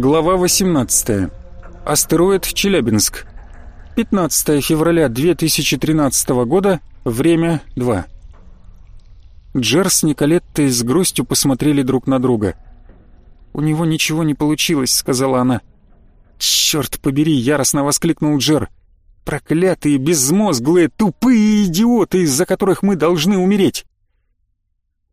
Глава 18. Астероид Челябинск. 15 февраля 2013 года. Время 2. Джер с Николеттой с грустью посмотрели друг на друга. «У него ничего не получилось», — сказала она. «Черт побери!» — яростно воскликнул Джер. «Проклятые, безмозглые, тупые идиоты, из-за которых мы должны умереть!»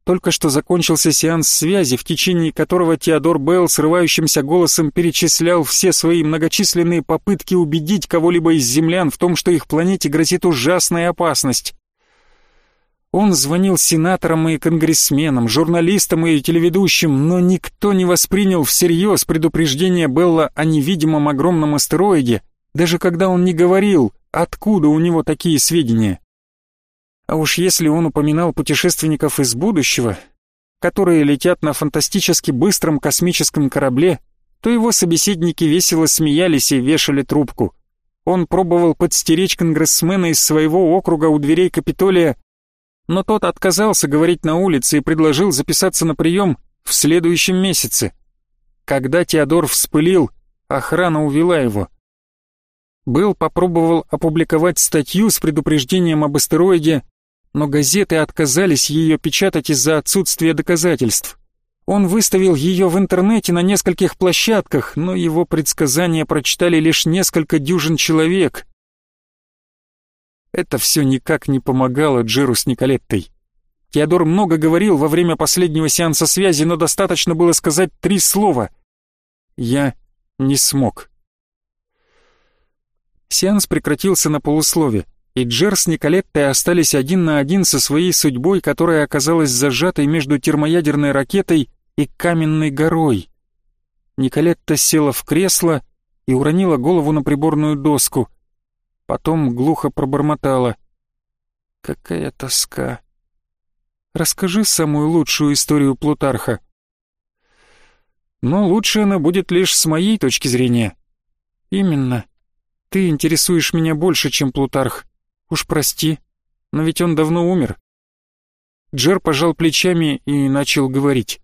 Только что закончился сеанс связи, в течение которого Теодор Белл срывающимся голосом перечислял все свои многочисленные попытки убедить кого-либо из землян в том, что их планете грозит ужасная опасность. Он звонил сенаторам и конгрессменам, журналистам и телеведущим, но никто не воспринял всерьез предупреждение Белла о невидимом огромном астероиде, даже когда он не говорил, откуда у него такие сведения. А уж если он упоминал путешественников из будущего, которые летят на фантастически быстром космическом корабле, то его собеседники весело смеялись и вешали трубку. Он пробовал подстеречь конгрессмена из своего округа у дверей Капитолия, но тот отказался говорить на улице и предложил записаться на прием в следующем месяце. Когда Теодор вспылил, охрана увела его. Был попробовал опубликовать статью с предупреждением об астероиде, но газеты отказались ее печатать из-за отсутствия доказательств. Он выставил ее в интернете на нескольких площадках, но его предсказания прочитали лишь несколько дюжин человек. Это все никак не помогало Джиру с Николеттой. Теодор много говорил во время последнего сеанса связи, но достаточно было сказать три слова. «Я не смог». Сеанс прекратился на полуслове и Джер с Николеттой остались один на один со своей судьбой, которая оказалась зажатой между термоядерной ракетой и каменной горой. Николетта села в кресло и уронила голову на приборную доску. Потом глухо пробормотала. «Какая тоска! Расскажи самую лучшую историю Плутарха». «Но лучше она будет лишь с моей точки зрения». «Именно. Ты интересуешь меня больше, чем Плутарх. Уж прости, но ведь он давно умер. Джер пожал плечами и начал говорить.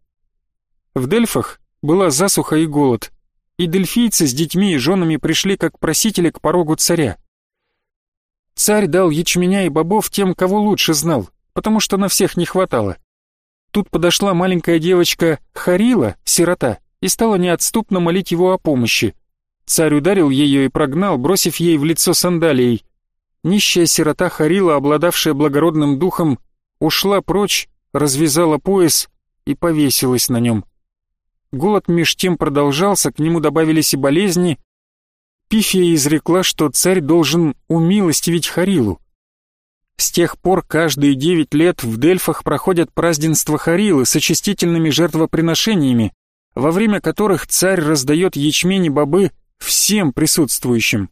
В Дельфах была засуха и голод, и дельфийцы с детьми и женами пришли как просители к порогу царя. Царь дал ячменя и бобов тем, кого лучше знал, потому что на всех не хватало. Тут подошла маленькая девочка Харила, сирота, и стала неотступно молить его о помощи. Царь ударил ее и прогнал, бросив ей в лицо сандалией. Нищая сирота Харила, обладавшая благородным духом, ушла прочь, развязала пояс и повесилась на нем. Голод меж тем продолжался, к нему добавились и болезни. Пифия изрекла, что царь должен умилостивить Харилу. С тех пор каждые девять лет в Дельфах проходят празднества Харилы с очистительными жертвоприношениями, во время которых царь раздает ячмень и бобы всем присутствующим.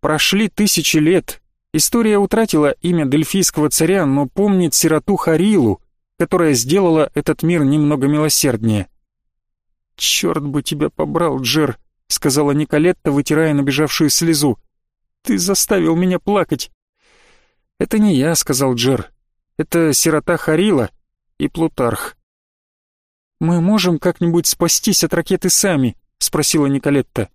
Прошли тысячи лет, История утратила имя дельфийского царя, но помнит сироту Харилу, которая сделала этот мир немного милосерднее. «Черт бы тебя побрал, Джер», — сказала Николетта, вытирая набежавшую слезу. «Ты заставил меня плакать». «Это не я», — сказал Джер. «Это сирота Харила и Плутарх». «Мы можем как-нибудь спастись от ракеты сами?» — спросила Николетта.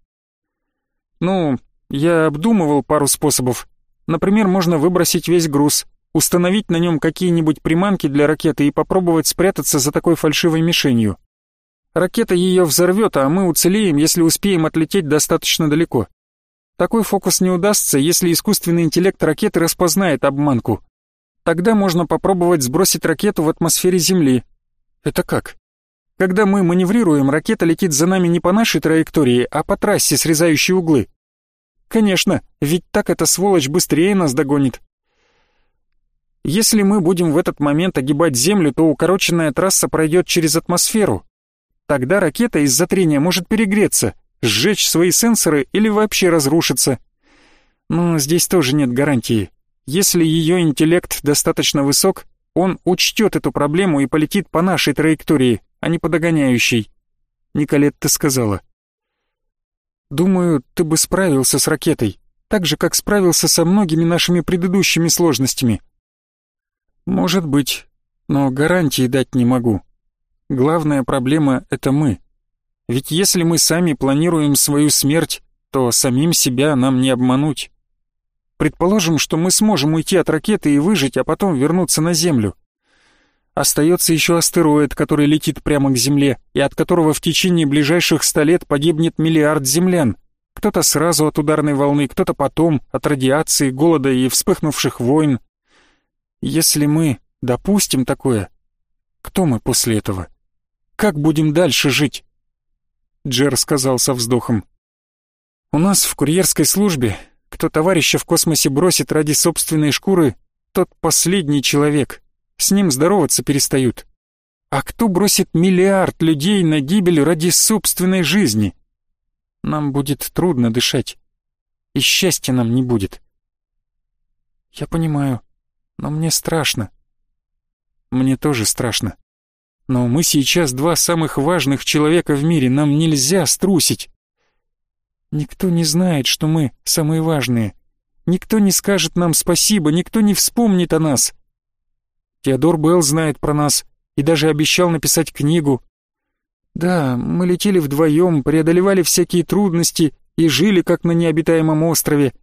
«Ну, я обдумывал пару способов. Например, можно выбросить весь груз, установить на нем какие-нибудь приманки для ракеты и попробовать спрятаться за такой фальшивой мишенью. Ракета ее взорвет, а мы уцелеем, если успеем отлететь достаточно далеко. Такой фокус не удастся, если искусственный интеллект ракеты распознает обманку. Тогда можно попробовать сбросить ракету в атмосфере Земли. Это как? Когда мы маневрируем, ракета летит за нами не по нашей траектории, а по трассе, срезающей углы. Конечно, ведь так эта сволочь быстрее нас догонит. Если мы будем в этот момент огибать Землю, то укороченная трасса пройдет через атмосферу. Тогда ракета из-за трения может перегреться, сжечь свои сенсоры или вообще разрушиться. Но здесь тоже нет гарантии. Если ее интеллект достаточно высок, он учтет эту проблему и полетит по нашей траектории, а не по догоняющей. Николетта сказала. Думаю, ты бы справился с ракетой, так же, как справился со многими нашими предыдущими сложностями. Может быть, но гарантии дать не могу. Главная проблема — это мы. Ведь если мы сами планируем свою смерть, то самим себя нам не обмануть. Предположим, что мы сможем уйти от ракеты и выжить, а потом вернуться на Землю. Остается еще астероид, который летит прямо к Земле, и от которого в течение ближайших ста лет погибнет миллиард землян. Кто-то сразу от ударной волны, кто-то потом, от радиации, голода и вспыхнувших войн. Если мы допустим такое, кто мы после этого? Как будем дальше жить? Джер сказал со вздохом. У нас в курьерской службе, кто товарища в космосе бросит ради собственной шкуры, тот последний человек — с ним здороваться перестают. А кто бросит миллиард людей на гибель ради собственной жизни? Нам будет трудно дышать. И счастья нам не будет. Я понимаю, но мне страшно. Мне тоже страшно. Но мы сейчас два самых важных человека в мире, нам нельзя струсить. Никто не знает, что мы самые важные. Никто не скажет нам спасибо, никто не вспомнит о нас. Теодор Белл знает про нас и даже обещал написать книгу. Да, мы летели вдвоем, преодолевали всякие трудности и жили как на необитаемом острове.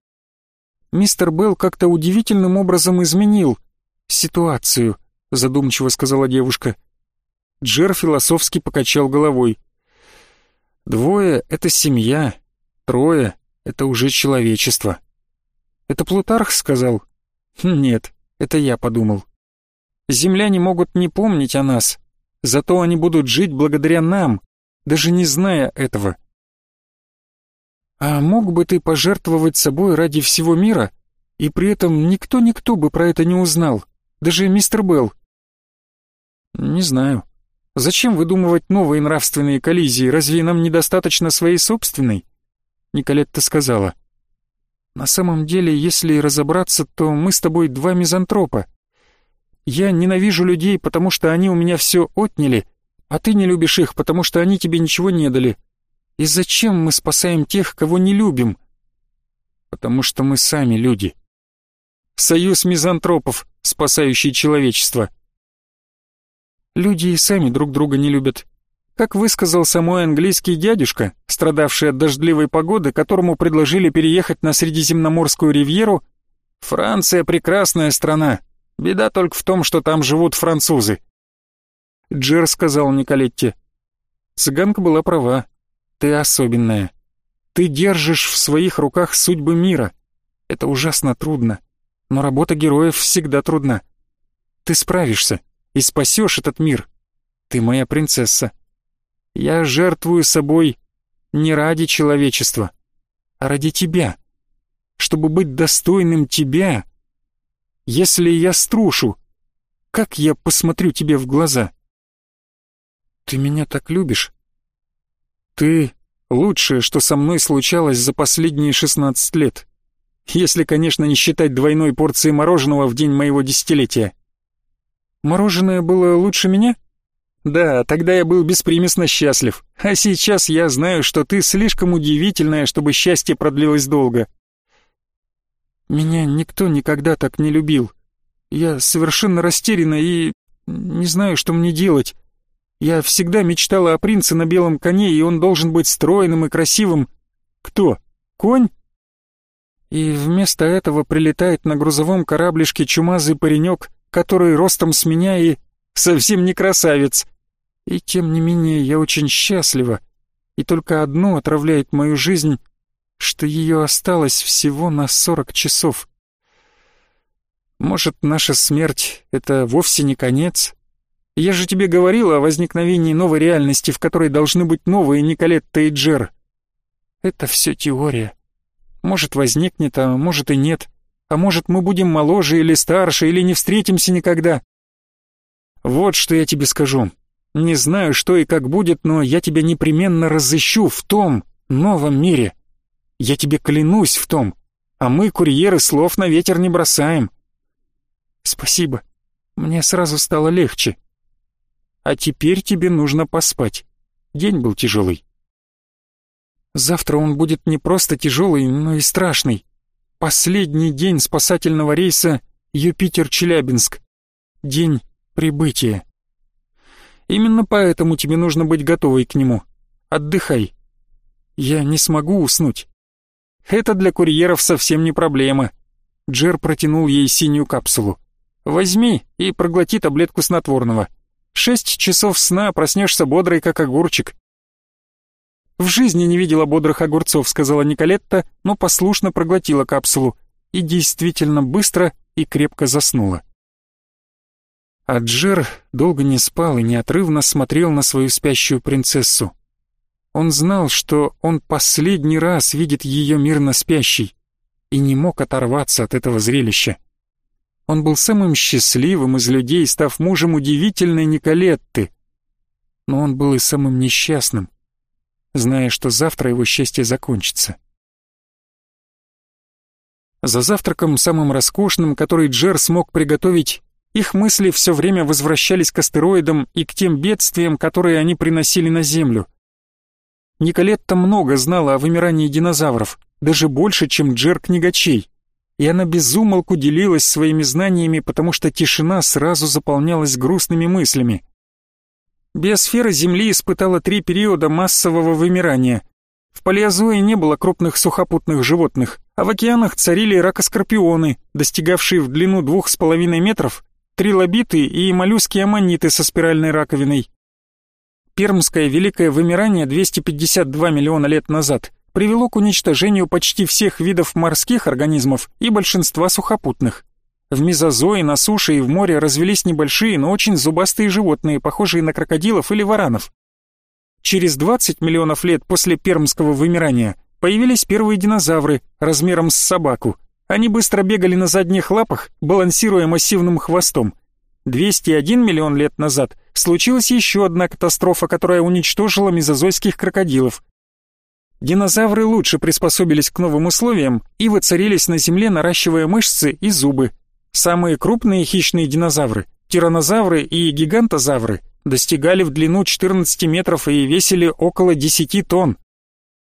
Мистер Белл как-то удивительным образом изменил ситуацию, задумчиво сказала девушка. Джер философски покачал головой. Двое — это семья, трое — это уже человечество. Это Плутарх сказал? Нет, это я подумал. Земляне могут не помнить о нас, зато они будут жить благодаря нам, даже не зная этого. А мог бы ты пожертвовать собой ради всего мира, и при этом никто-никто бы про это не узнал, даже мистер Белл? Не знаю. Зачем выдумывать новые нравственные коллизии, разве нам недостаточно своей собственной? Николетта сказала. На самом деле, если разобраться, то мы с тобой два мизантропа. Я ненавижу людей, потому что они у меня все отняли, а ты не любишь их, потому что они тебе ничего не дали. И зачем мы спасаем тех, кого не любим? Потому что мы сами люди. Союз мизантропов, спасающий человечество. Люди и сами друг друга не любят. Как высказался мой английский дядюшка, страдавший от дождливой погоды, которому предложили переехать на Средиземноморскую ривьеру, «Франция — прекрасная страна, Беда только в том, что там живут французы. Джер сказал Николетте. Цыганка была права. Ты особенная. Ты держишь в своих руках судьбы мира. Это ужасно трудно. Но работа героев всегда трудна. Ты справишься и спасешь этот мир. Ты моя принцесса. Я жертвую собой не ради человечества, а ради тебя. Чтобы быть достойным тебя, если я струшу, как я посмотрю тебе в глаза? Ты меня так любишь? Ты лучшее, что со мной случалось за последние шестнадцать лет. Если, конечно, не считать двойной порции мороженого в день моего десятилетия. Мороженое было лучше меня? Да, тогда я был беспримесно счастлив. А сейчас я знаю, что ты слишком удивительная, чтобы счастье продлилось долго. Меня никто никогда так не любил. Я совершенно растеряна и не знаю, что мне делать. Я всегда мечтала о принце на белом коне, и он должен быть стройным и красивым. Кто? Конь? И вместо этого прилетает на грузовом кораблишке чумазый паренек, который ростом с меня и совсем не красавец. И тем не менее я очень счастлива, и только одно отравляет мою жизнь что ее осталось всего на сорок часов. Может, наша смерть — это вовсе не конец? Я же тебе говорил о возникновении новой реальности, в которой должны быть новые Николетта и Джер. Это все теория. Может, возникнет, а может и нет. А может, мы будем моложе или старше, или не встретимся никогда. Вот что я тебе скажу. Не знаю, что и как будет, но я тебя непременно разыщу в том новом мире. Я тебе клянусь в том, а мы, курьеры, слов на ветер не бросаем. Спасибо, мне сразу стало легче. А теперь тебе нужно поспать. День был тяжелый. Завтра он будет не просто тяжелый, но и страшный. Последний день спасательного рейса Юпитер-Челябинск. День прибытия. Именно поэтому тебе нужно быть готовой к нему. отдыхай. Я не смогу уснуть. Это для курьеров совсем не проблема. Джер протянул ей синюю капсулу. Возьми и проглоти таблетку снотворного. Шесть часов сна, проснешься бодрой, как огурчик. В жизни не видела бодрых огурцов, сказала Николетта, но послушно проглотила капсулу и действительно быстро и крепко заснула. А Джер долго не спал и неотрывно смотрел на свою спящую принцессу. Он знал, что он последний раз видит ее мирно спящей, и не мог оторваться от этого зрелища. Он был самым счастливым из людей, став мужем удивительной Николетты. Но он был и самым несчастным, зная, что завтра его счастье закончится. За завтраком, самым роскошным, который Джер смог приготовить, их мысли все время возвращались к астероидам и к тем бедствиям, которые они приносили на Землю. Николетта много знала о вымирании динозавров, даже больше, чем Джер книгачей, и она безумолку делилась своими знаниями, потому что тишина сразу заполнялась грустными мыслями. Биосфера Земли испытала три периода массового вымирания. В палеозое не было крупных сухопутных животных, а в океанах царили ракоскорпионы, достигавшие в длину двух с половиной метров трилобиты и моллюски-аммониты со спиральной раковиной. Пермское великое вымирание 252 миллиона лет назад привело к уничтожению почти всех видов морских организмов и большинства сухопутных. В мезозое на суше и в море развелись небольшие, но очень зубастые животные, похожие на крокодилов или варанов. Через 20 миллионов лет после пермского вымирания появились первые динозавры размером с собаку – они быстро бегали на задних лапах, балансируя массивным хвостом. 201 миллион лет назад случилась еще одна катастрофа, которая уничтожила мезозойских крокодилов. Динозавры лучше приспособились к новым условиям и воцарились на Земле, наращивая мышцы и зубы. Самые крупные хищные динозавры, тиранозавры и гигантозавры, достигали в длину 14 метров и весили около 10 тонн.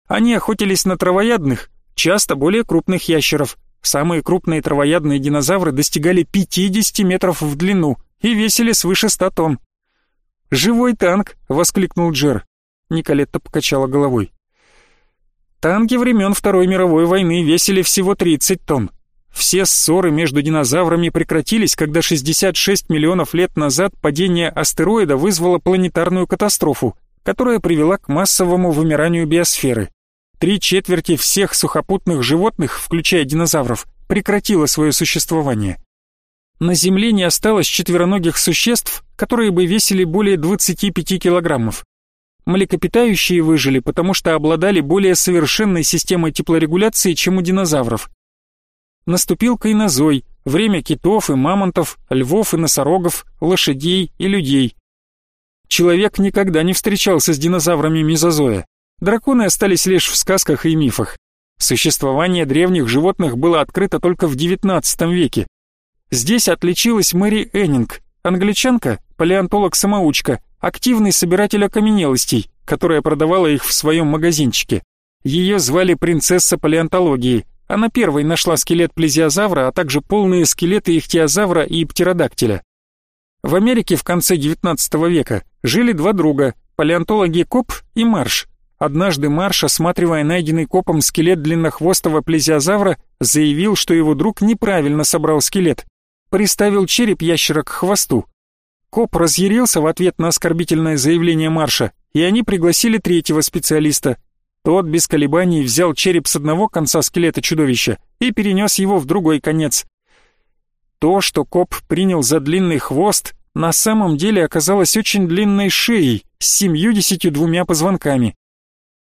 Они охотились на травоядных, часто более крупных ящеров, Самые крупные травоядные динозавры достигали 50 метров в длину и весили свыше 100 тонн. «Живой танк!» — воскликнул Джер. Николетта покачала головой. Танки времен Второй мировой войны весили всего 30 тонн. Все ссоры между динозаврами прекратились, когда 66 миллионов лет назад падение астероида вызвало планетарную катастрофу, которая привела к массовому вымиранию биосферы. Три четверти всех сухопутных животных, включая динозавров, прекратило свое существование. На Земле не осталось четвероногих существ, которые бы весили более 25 килограммов. Млекопитающие выжили, потому что обладали более совершенной системой теплорегуляции, чем у динозавров. Наступил кайнозой, время китов и мамонтов, львов и носорогов, лошадей и людей. Человек никогда не встречался с динозаврами мезозоя. Драконы остались лишь в сказках и мифах. Существование древних животных было открыто только в XIX веке. Здесь отличилась Мэри Эннинг, англичанка, палеонтолог-самоучка, активный собиратель окаменелостей, которая продавала их в своем магазинчике. Ее звали принцесса палеонтологии. Она первой нашла скелет плезиозавра, а также полные скелеты ихтиозавра и птеродактиля. В Америке в конце XIX века жили два друга, палеонтологи Коп и Марш, Однажды Марш, осматривая найденный копом скелет длиннохвостого плезиозавра, заявил, что его друг неправильно собрал скелет. Приставил череп ящера к хвосту. Коп разъярился в ответ на оскорбительное заявление Марша, и они пригласили третьего специалиста. Тот без колебаний взял череп с одного конца скелета чудовища и перенес его в другой конец. То, что Коп принял за длинный хвост, на самом деле оказалось очень длинной шеей с семью-десятью двумя позвонками.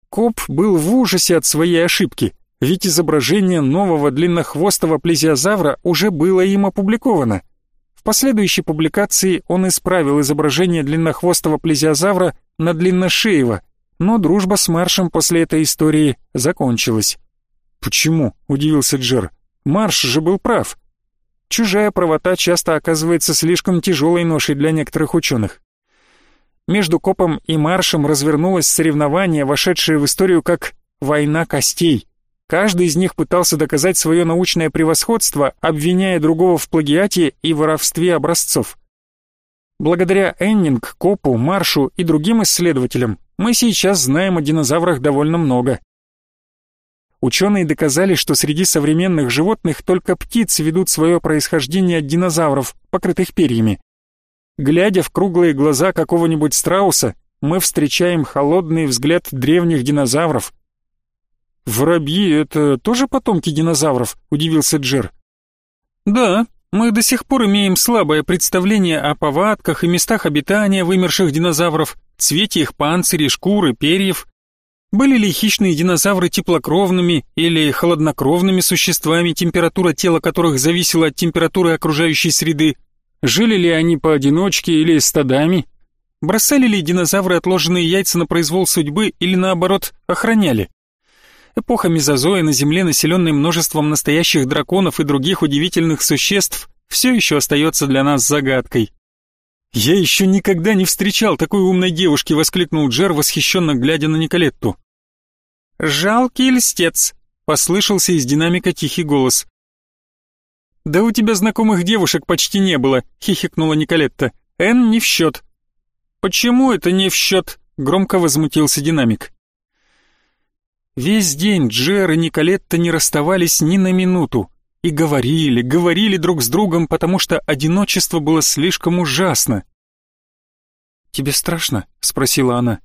Коп был в ужасе от своей ошибки, ведь изображение нового длиннохвостого плезиозавра уже было им опубликовано. В последующей публикации он исправил изображение длиннохвостого плезиозавра на длинношеево, но дружба с Маршем после этой истории закончилась. «Почему?» — удивился Джер. «Марш же был прав. Чужая правота часто оказывается слишком тяжелой ношей для некоторых ученых. Между Копом и Маршем развернулось соревнование, вошедшее в историю как «война костей». Каждый из них пытался доказать свое научное превосходство, обвиняя другого в плагиате и воровстве образцов. Благодаря Эннинг, Копу, Маршу и другим исследователям Мы сейчас знаем о динозаврах довольно много. Ученые доказали, что среди современных животных только птицы ведут свое происхождение от динозавров, покрытых перьями. Глядя в круглые глаза какого-нибудь страуса, мы встречаем холодный взгляд древних динозавров. «Воробьи — это тоже потомки динозавров?» — удивился Джер. «Да, мы до сих пор имеем слабое представление о повадках и местах обитания вымерших динозавров, цвете их панцирей, шкуры, перьев. Были ли хищные динозавры теплокровными или холоднокровными существами, температура тела которых зависела от температуры окружающей среды? Жили ли они поодиночке или стадами? Бросали ли динозавры отложенные яйца на произвол судьбы или наоборот охраняли? Эпоха мезозоя на Земле, населенной множеством настоящих драконов и других удивительных существ, все еще остается для нас загадкой. «Я еще никогда не встречал такой умной девушки!» — воскликнул Джер, восхищенно глядя на Николетту. «Жалкий льстец!» — послышался из динамика тихий голос. «Да у тебя знакомых девушек почти не было», — хихикнула Николетта. «Эн не в счет». «Почему это не в счет?» — громко возмутился динамик. Весь день Джер и Николетта не расставались ни на минуту. И говорили, говорили друг с другом, потому что одиночество было слишком ужасно. «Тебе страшно?» — спросила она.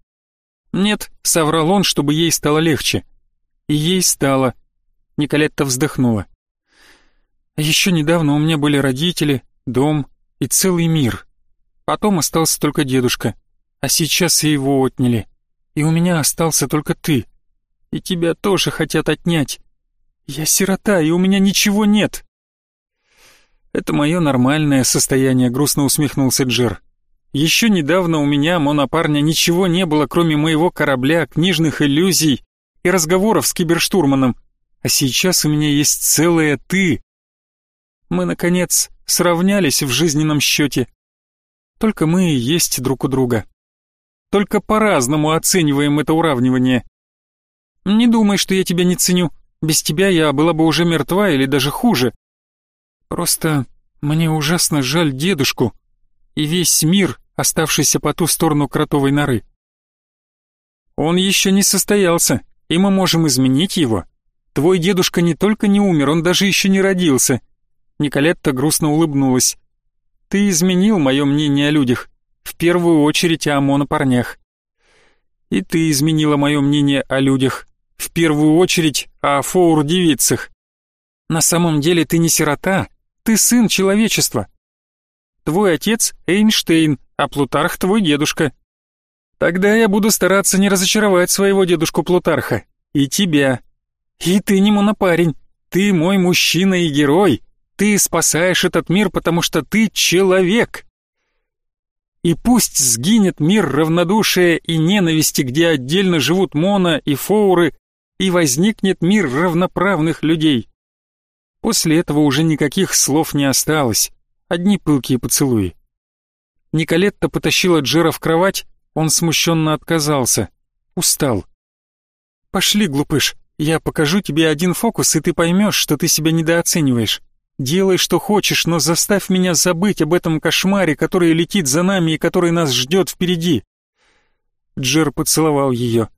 «Нет», — соврал он, чтобы ей стало легче. И ей стало. Николетта вздохнула. «Еще недавно у меня были родители, дом и целый мир. Потом остался только дедушка, а сейчас и его отняли. И у меня остался только ты. И тебя тоже хотят отнять. Я сирота, и у меня ничего нет. Это мое нормальное состояние, грустно усмехнулся Джер. Еще недавно у меня, монопарня, ничего не было, кроме моего корабля, книжных иллюзий и разговоров с киберштурманом. А сейчас у меня есть целое ты. Мы, наконец, сравнялись в жизненном счете. Только мы и есть друг у друга. Только по-разному оцениваем это уравнивание. Не думай, что я тебя не ценю. Без тебя я была бы уже мертва или даже хуже. Просто мне ужасно жаль дедушку и весь мир, оставшийся по ту сторону кротовой норы. Он еще не состоялся, и мы можем изменить его. Твой дедушка не только не умер, он даже еще не родился. Николетта грустно улыбнулась. Ты изменил мое мнение о людях, в первую очередь о монопарнях. И ты изменила мое мнение о людях, в первую очередь о фоур-девицах. На самом деле ты не сирота, ты сын человечества. Твой отец Эйнштейн, а Плутарх твой дедушка. Тогда я буду стараться не разочаровать своего дедушку Плутарха. И тебя. И ты не монопарень. Ты мой мужчина и герой. Ты спасаешь этот мир, потому что ты человек. И пусть сгинет мир равнодушия и ненависти, где отдельно живут Мона и Фоуры, и возникнет мир равноправных людей. После этого уже никаких слов не осталось, одни пылкие поцелуи. Николетта потащила Джера в кровать, он смущенно отказался, устал. «Пошли, глупыш, я покажу тебе один фокус, и ты поймешь, что ты себя недооцениваешь. Делай, что хочешь, но заставь меня забыть об этом кошмаре, который летит за нами и который нас ждет впереди». Джер поцеловал ее.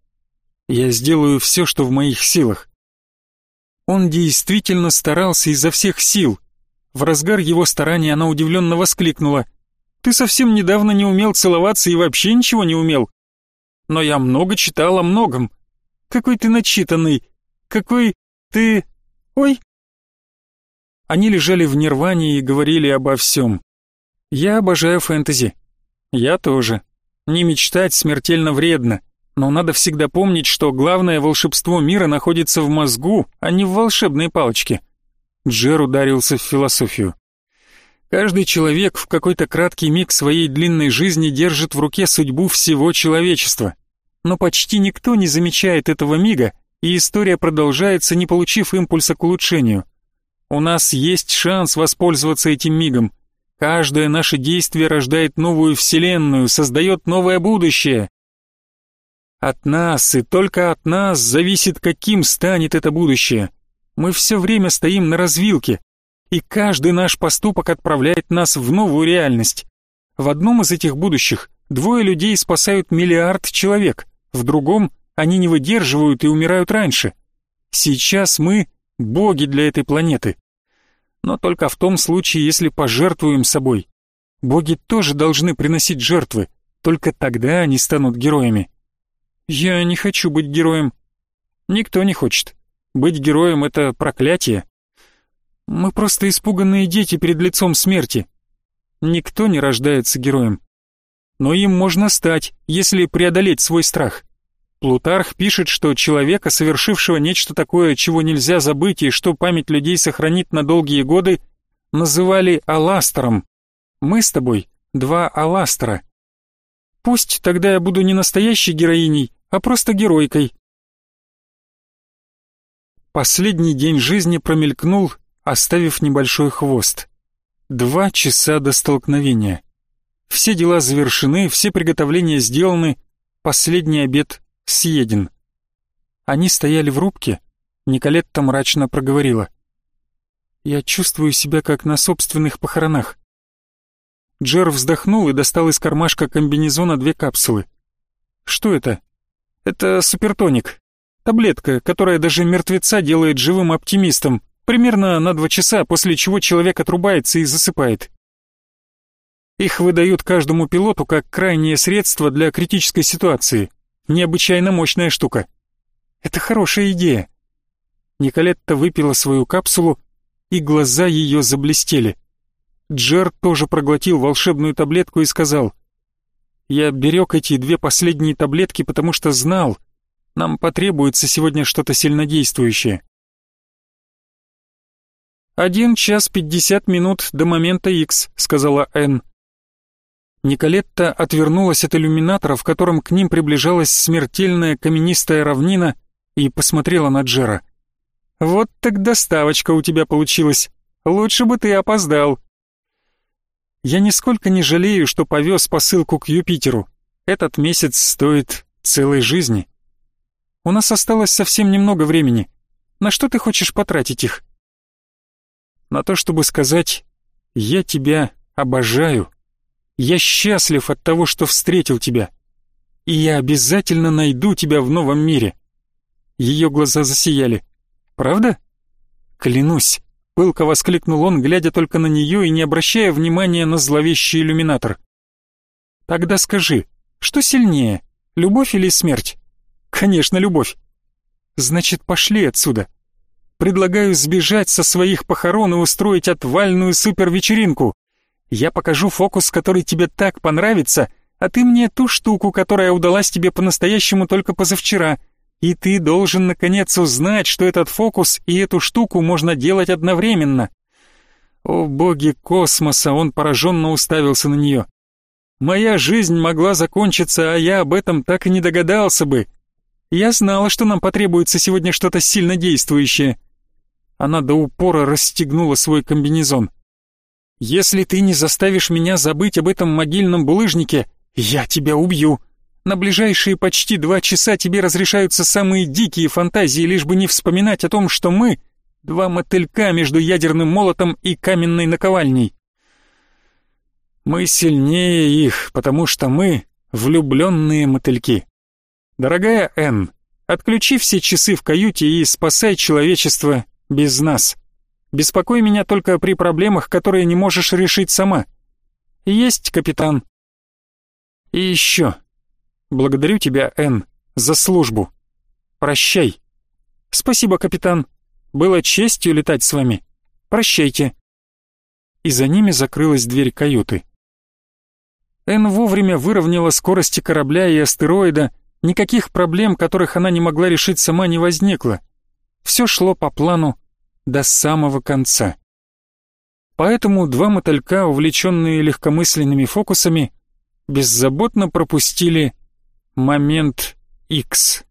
Я сделаю все, что в моих силах. Он действительно старался изо всех сил. В разгар его стараний она удивленно воскликнула. «Ты совсем недавно не умел целоваться и вообще ничего не умел. Но я много читал о многом. Какой ты начитанный. Какой ты... Ой!» Они лежали в нирване и говорили обо всем. «Я обожаю фэнтези. Я тоже. Не мечтать смертельно вредно но надо всегда помнить, что главное волшебство мира находится в мозгу, а не в волшебной палочке. Джер ударился в философию. Каждый человек в какой-то краткий миг своей длинной жизни держит в руке судьбу всего человечества. Но почти никто не замечает этого мига, и история продолжается, не получив импульса к улучшению. У нас есть шанс воспользоваться этим мигом. Каждое наше действие рождает новую вселенную, создает новое будущее. От нас и только от нас зависит, каким станет это будущее. Мы все время стоим на развилке, и каждый наш поступок отправляет нас в новую реальность. В одном из этих будущих двое людей спасают миллиард человек, в другом они не выдерживают и умирают раньше. Сейчас мы — боги для этой планеты. Но только в том случае, если пожертвуем собой. Боги тоже должны приносить жертвы, только тогда они станут героями. Я не хочу быть героем. Никто не хочет. Быть героем — это проклятие. Мы просто испуганные дети перед лицом смерти. Никто не рождается героем. Но им можно стать, если преодолеть свой страх. Плутарх пишет, что человека, совершившего нечто такое, чего нельзя забыть и что память людей сохранит на долгие годы, называли аластером. Мы с тобой два аластера. Пусть тогда я буду не настоящей героиней, а просто геройкой. Последний день жизни промелькнул, оставив небольшой хвост. Два часа до столкновения. Все дела завершены, все приготовления сделаны, последний обед съеден. Они стояли в рубке, Николетта мрачно проговорила. «Я чувствую себя как на собственных похоронах». Джер вздохнул и достал из кармашка комбинезона две капсулы. «Что это?» «Это супертоник. Таблетка, которая даже мертвеца делает живым оптимистом, примерно на два часа, после чего человек отрубается и засыпает. Их выдают каждому пилоту как крайнее средство для критической ситуации. Необычайно мощная штука. Это хорошая идея. Николетта выпила свою капсулу, и глаза ее заблестели. Джер тоже проглотил волшебную таблетку и сказал, «Я берег эти две последние таблетки, потому что знал, нам потребуется сегодня что-то сильнодействующее». «Один час пятьдесят минут до момента Х», — сказала Энн. Николетта отвернулась от иллюминатора, в котором к ним приближалась смертельная каменистая равнина, и посмотрела на Джера. «Вот так доставочка у тебя получилась. Лучше бы ты опоздал». «Я нисколько не жалею, что повез посылку к Юпитеру. Этот месяц стоит целой жизни. У нас осталось совсем немного времени. На что ты хочешь потратить их?» «На то, чтобы сказать «Я тебя обожаю». Я счастлив от того, что встретил тебя. И я обязательно найду тебя в новом мире. Ее глаза засияли. Правда? Клянусь. Пылко воскликнул он, глядя только на нее и не обращая внимания на зловещий иллюминатор. Тогда скажи, что сильнее, любовь или смерть? Конечно, любовь. Значит, пошли отсюда. Предлагаю сбежать со своих похорон и устроить отвальную супервечеринку. Я покажу фокус, который тебе так понравится, а ты мне ту штуку, которая удалась тебе по-настоящему только позавчера. И ты должен наконец узнать, что этот фокус и эту штуку можно делать одновременно. О боги космоса, он пораженно уставился на нее. Моя жизнь могла закончиться, а я об этом так и не догадался бы. Я знала, что нам потребуется сегодня что-то сильно действующее. Она до упора расстегнула свой комбинезон. Если ты не заставишь меня забыть об этом могильном булыжнике, я тебя убью. На ближайшие почти два часа тебе разрешаются самые дикие фантазии, лишь бы не вспоминать о том, что мы — два мотылька между ядерным молотом и каменной наковальней. Мы сильнее их, потому что мы — влюбленные мотыльки. Дорогая Энн, отключи все часы в каюте и спасай человечество без нас. Беспокой меня только при проблемах, которые не можешь решить сама. Есть, капитан. И еще. Благодарю тебя, Энн, за службу. Прощай. Спасибо, капитан. Было честью летать с вами. Прощайте. И за ними закрылась дверь каюты. Энн вовремя выровняла скорости корабля и астероида, никаких проблем, которых она не могла решить сама, не возникло. Все шло по плану, до самого конца. Поэтому два мотылька, увлеченные легкомысленными фокусами, беззаботно пропустили момент X.